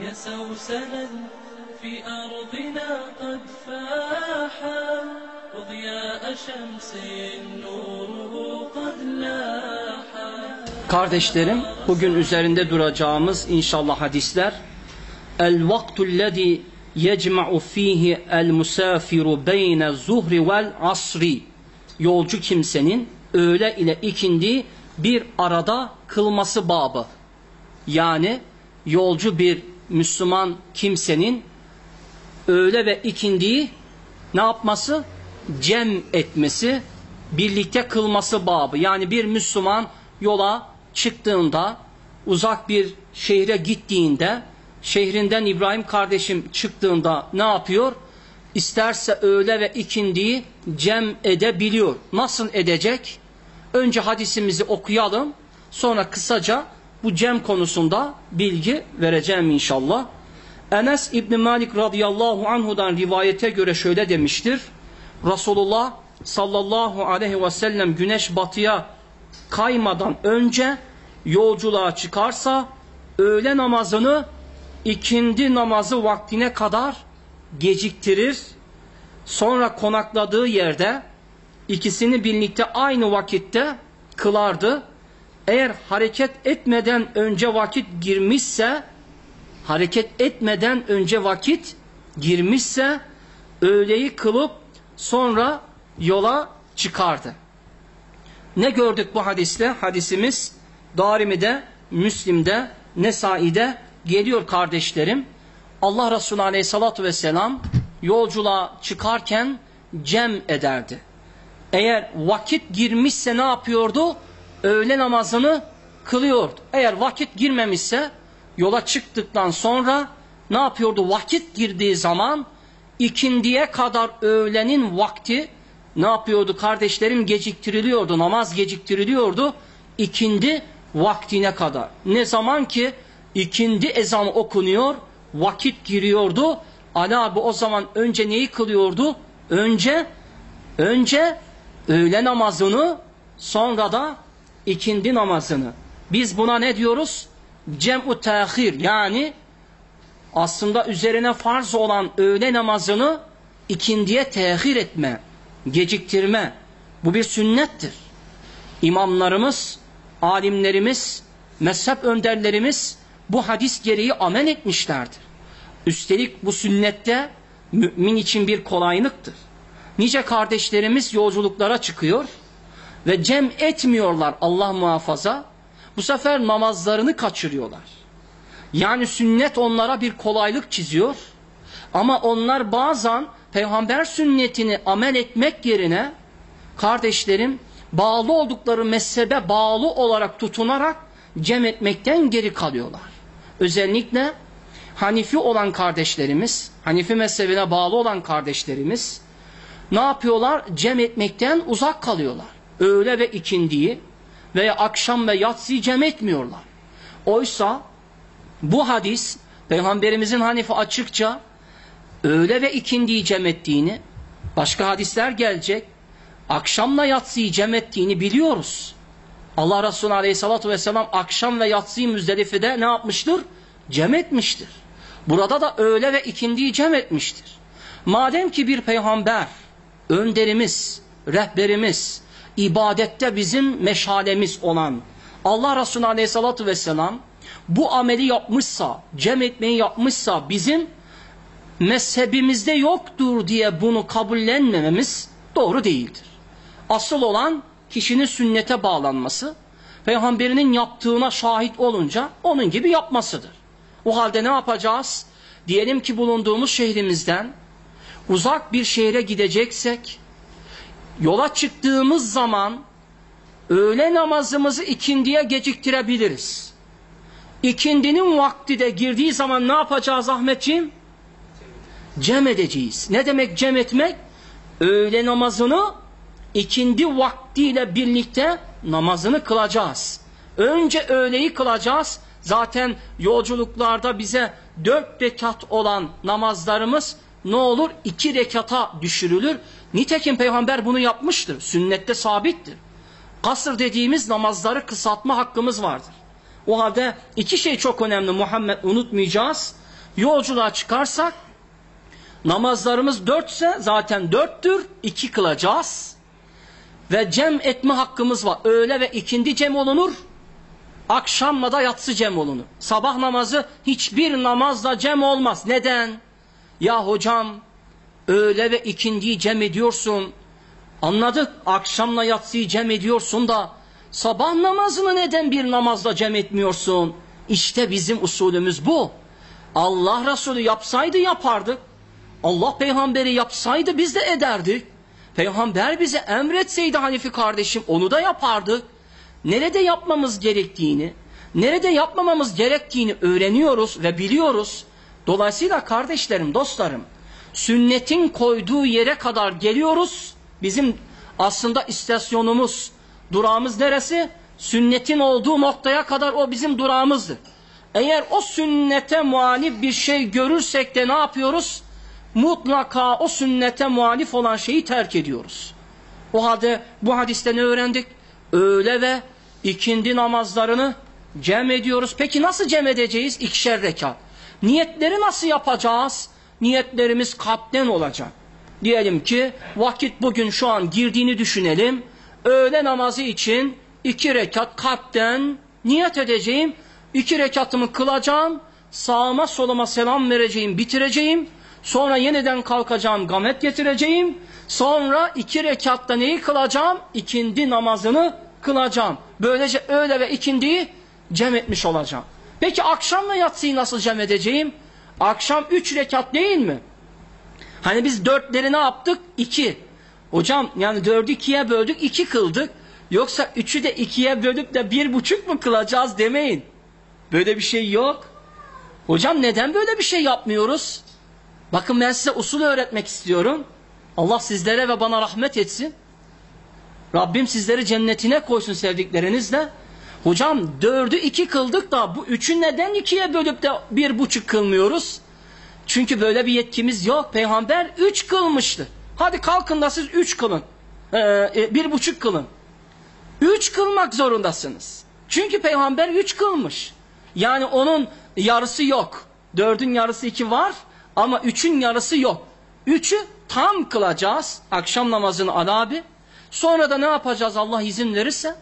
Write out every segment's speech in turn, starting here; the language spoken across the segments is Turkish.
يسوسنا في أرضنا قد فاحا وضياء شمس نوره قد لاحا Kardeşlerim, bugün üzerinde duracağımız inşallah hadisler El vaktullezî yecma'u fihi el musafiru beyne zuhri vel asri Yolcu kimsenin öğle ile ikindi bir arada kılması babı. Yani yolcu bir Müslüman kimsenin öğle ve ikindiyi ne yapması? Cem etmesi, birlikte kılması babı. Yani bir Müslüman yola çıktığında, uzak bir şehre gittiğinde, şehrinden İbrahim kardeşim çıktığında ne yapıyor? İsterse öğle ve ikindiyi cem edebiliyor. Nasıl edecek? Önce hadisimizi okuyalım. Sonra kısaca bu cem konusunda bilgi vereceğim inşallah. Enes İbni Malik radıyallahu anhudan rivayete göre şöyle demiştir. Resulullah sallallahu aleyhi ve sellem güneş batıya kaymadan önce yolculuğa çıkarsa öğle namazını ikindi namazı vaktine kadar geciktirir. Sonra konakladığı yerde ikisini birlikte aynı vakitte kılardı. Eğer hareket etmeden önce vakit girmişse hareket etmeden önce vakit girmişse öğleyi kılıp sonra yola çıkardı. Ne gördük bu hadiste? Hadisimiz Darimi'de, Müslim'de, Nesai'de geliyor kardeşlerim. Allah Resulü Aleyhisselatü Vesselam yolculuğa çıkarken cem ederdi. Eğer vakit girmişse ne yapıyordu? Öğle namazını kılıyordu. Eğer vakit girmemişse yola çıktıktan sonra ne yapıyordu? Vakit girdiği zaman ikindiye kadar öğlenin vakti ne yapıyordu kardeşlerim? Geciktiriliyordu. Namaz geciktiriliyordu. ikindi vaktine kadar. Ne zaman ki ikindi ezan okunuyor, vakit giriyordu. Ali abi o zaman önce neyi kılıyordu? Önce önce öğle namazını sonra da ikindi namazını. Biz buna ne diyoruz? Cem'u tehir yani aslında üzerine farz olan öğle namazını ikindiye tehir etme, geciktirme. Bu bir sünnettir. İmamlarımız, alimlerimiz, mezhep önderlerimiz bu hadis gereği amel etmişlerdir. Üstelik bu sünnette mümin için bir kolaylıktır. Nice kardeşlerimiz yolculuklara çıkıyor ve cem etmiyorlar Allah muhafaza. Bu sefer namazlarını kaçırıyorlar. Yani sünnet onlara bir kolaylık çiziyor. Ama onlar bazen peygamber sünnetini amel etmek yerine kardeşlerim bağlı oldukları mezhebe bağlı olarak tutunarak cem etmekten geri kalıyorlar. Özellikle Hanifi olan kardeşlerimiz, Hanifi mezhebine bağlı olan kardeşlerimiz ne yapıyorlar? Cem etmekten uzak kalıyorlar. Öğle ve ikindiyi veya akşam ve yatsıyı cem etmiyorlar. Oysa bu hadis Peygamberimizin Hanifi açıkça öğle ve ikindiyi cem ettiğini, başka hadisler gelecek, akşamla yatsıyı cem ettiğini biliyoruz. Allah Resulü Aleyhisselatü Vesselam akşam ve yatsıyı Müzdelife'de ne yapmıştır? Cem etmiştir. Burada da öğle ve ikindiyi cem etmiştir. Madem ki bir peygamber, önderimiz, rehberimiz, ibadette bizim meşalemiz olan Allah Resulü Aleyhisselatü Vesselam bu ameli yapmışsa, cem etmeyi yapmışsa bizim mezhebimizde yoktur diye bunu kabullenmememiz doğru değildir. Asıl olan kişinin sünnete bağlanması, peygamberinin yaptığına şahit olunca onun gibi yapmasıdır. O halde ne yapacağız? Diyelim ki bulunduğumuz şehrimizden uzak bir şehre gideceksek, yola çıktığımız zaman öğle namazımızı ikindiye geciktirebiliriz. İkindinin vakti de girdiği zaman ne yapacağız Ahmetciğim? Cem edeceğiz. Ne demek cem etmek? Öğle namazını ikindi vaktiyle birlikte namazını kılacağız. Önce öğleyi kılacağız. Zaten yolculuklarda bize dört rekat olan namazlarımız ne olur? iki rekata düşürülür. Nitekim peygamber bunu yapmıştır. Sünnette sabittir. Kasır dediğimiz namazları kısaltma hakkımız vardır. O halde iki şey çok önemli Muhammed unutmayacağız. yolculuğa çıkarsak namazlarımız dörtse zaten dörttür iki kılacağız ve cem etme hakkımız var. Öğle ve ikindi cem olunur. Akşamla da yatsı cem olunur. Sabah namazı hiçbir namazla cem olmaz. Neden? Ya hocam öğle ve ikindiyi cem ediyorsun. Anladık akşamla yatsıyı cem ediyorsun da sabah namazını neden bir namazla cem etmiyorsun? İşte bizim usulümüz bu. Allah Resulü yapsaydı yapardık. Allah peygamberi yapsaydı biz de ederdik. Peygamber bize emretseydi Hanifi kardeşim onu da yapardık. Nerede yapmamız gerektiğini, nerede yapmamamız gerektiğini öğreniyoruz ve biliyoruz. Dolayısıyla kardeşlerim, dostlarım, sünnetin koyduğu yere kadar geliyoruz. Bizim aslında istasyonumuz, durağımız neresi? Sünnetin olduğu noktaya kadar o bizim durağımızdır. Eğer o sünnete muhalif bir şey görürsek de ne yapıyoruz? Mutlaka o sünnete muhalif olan şeyi terk ediyoruz. O halde bu hadiste ne öğrendik? Öğle ve ikindi namazlarını cem ediyoruz. Peki nasıl cem edeceğiz? İkişer rekat. Niyetleri nasıl yapacağız? Niyetlerimiz kalpten olacak. Diyelim ki vakit bugün şu an girdiğini düşünelim. Öğle namazı için iki rekat kalpten niyet edeceğim. İki rekatımı kılacağım. Sağıma soluma selam vereceğim, bitireceğim. Sonra yeniden kalkacağım, gamet getireceğim. Sonra iki rekatta neyi kılacağım? İkindi namazını kılacağım. Böylece öğle ve ikindiyi cem etmiş olacağım. Peki akşamla yatsıyı nasıl cem edeceğim? Akşam üç rekat değil mi? Hani biz dörtleri ne yaptık? İki. Hocam yani dördü ikiye böldük, iki kıldık. Yoksa üçü de ikiye bölüp de bir buçuk mu kılacağız demeyin. Böyle bir şey yok. Hocam neden böyle bir şey yapmıyoruz? Bakın ben size usul öğretmek istiyorum. Allah sizlere ve bana rahmet etsin. Rabbim sizleri cennetine koysun sevdiklerinizle. Hocam dördü iki kıldık da bu üçü neden ikiye bölüp de bir buçuk kılmıyoruz? Çünkü böyle bir yetkimiz yok. Peygamber üç kılmıştı. Hadi kalkın da siz üç kılın. Ee, bir buçuk kılın. Üç kılmak zorundasınız. Çünkü peygamber üç kılmış. Yani onun yarısı yok. Dördün yarısı iki var ama üçün yarısı yok. Üçü tam kılacağız. Akşam namazını al abi. Sonra da ne yapacağız Allah izin verirse?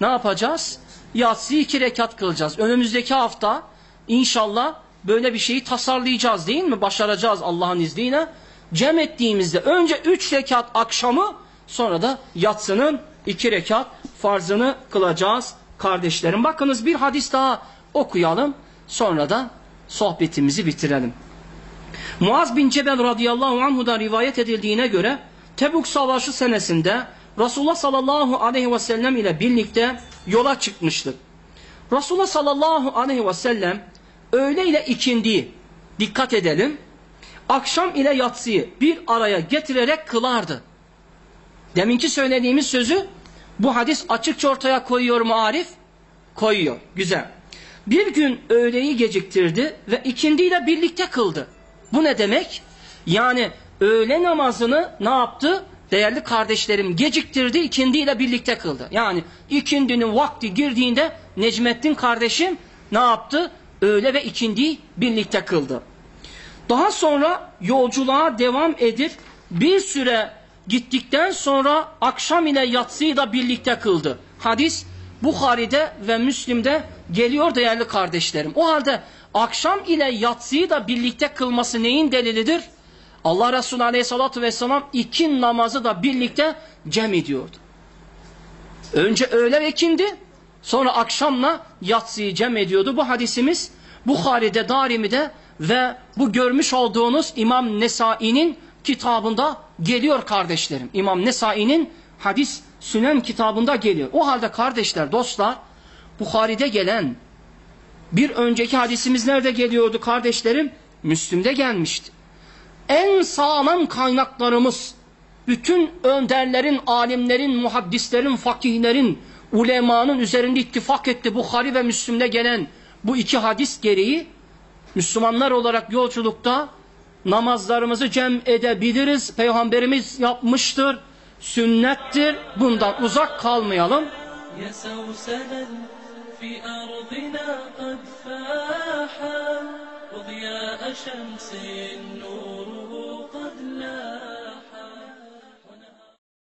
Ne yapacağız? Yatsı iki rekat kılacağız. Önümüzdeki hafta inşallah böyle bir şeyi tasarlayacağız değil mi? Başaracağız Allah'ın izniyle. Cem ettiğimizde önce üç rekat akşamı sonra da yatsının iki rekat farzını kılacağız kardeşlerim. Bakınız bir hadis daha okuyalım. Sonra da sohbetimizi bitirelim. Muaz bin Cebel radıyallahu anhu'dan rivayet edildiğine göre Tebuk Savaşı senesinde Resulullah sallallahu aleyhi ve sellem ile birlikte yola çıkmıştır. Resulullah sallallahu aleyhi ve sellem öğle ile ikindiyi dikkat edelim akşam ile yatsıyı bir araya getirerek kılardı. Deminki söylediğimiz sözü bu hadis açıkça ortaya koyuyor mu Arif? Koyuyor. Güzel. Bir gün öğleyi geciktirdi ve ikindiyle birlikte kıldı. Bu ne demek? Yani öğle namazını ne yaptı? Değerli kardeşlerim geciktirdi ikindiyle birlikte kıldı. Yani ikindinin vakti girdiğinde Necmettin kardeşim ne yaptı? Öğle ve ikindiyi birlikte kıldı. Daha sonra yolculuğa devam edip bir süre gittikten sonra akşam ile yatsıyı da birlikte kıldı. Hadis Bukhari'de ve Müslim'de geliyor değerli kardeşlerim. O halde akşam ile yatsıyı da birlikte kılması neyin delilidir? Allah Resulü Aleyhisselatü Vesselam iki namazı da birlikte cem ediyordu. Önce öğle ve ikindi, sonra akşamla yatsıyı cem ediyordu. Bu hadisimiz Bukhari'de, Darimi'de ve bu görmüş olduğunuz İmam Nesai'nin kitabında geliyor kardeşlerim. İmam Nesai'nin hadis Sünen kitabında geliyor. O halde kardeşler, dostlar, Bukhari'de gelen bir önceki hadisimiz nerede geliyordu kardeşlerim? Müslüm'de gelmişti En sağlam kaynaklarımız, bütün önderlerin, alimlerin, muhaddislerin, fakihlerin, ulemanın üzerinde ittifak etti Bukhari ve Müslüm'de gelen bu iki hadis gereği Müslümanlar olarak yolculukta namazlarımızı cem edebiliriz. Peygamberimiz yapmıştır. Sünnettir. Bundan uzak kalmayalım. يسوسنا في أرضنا قد فاحا وضياء شمس نوره قد لاح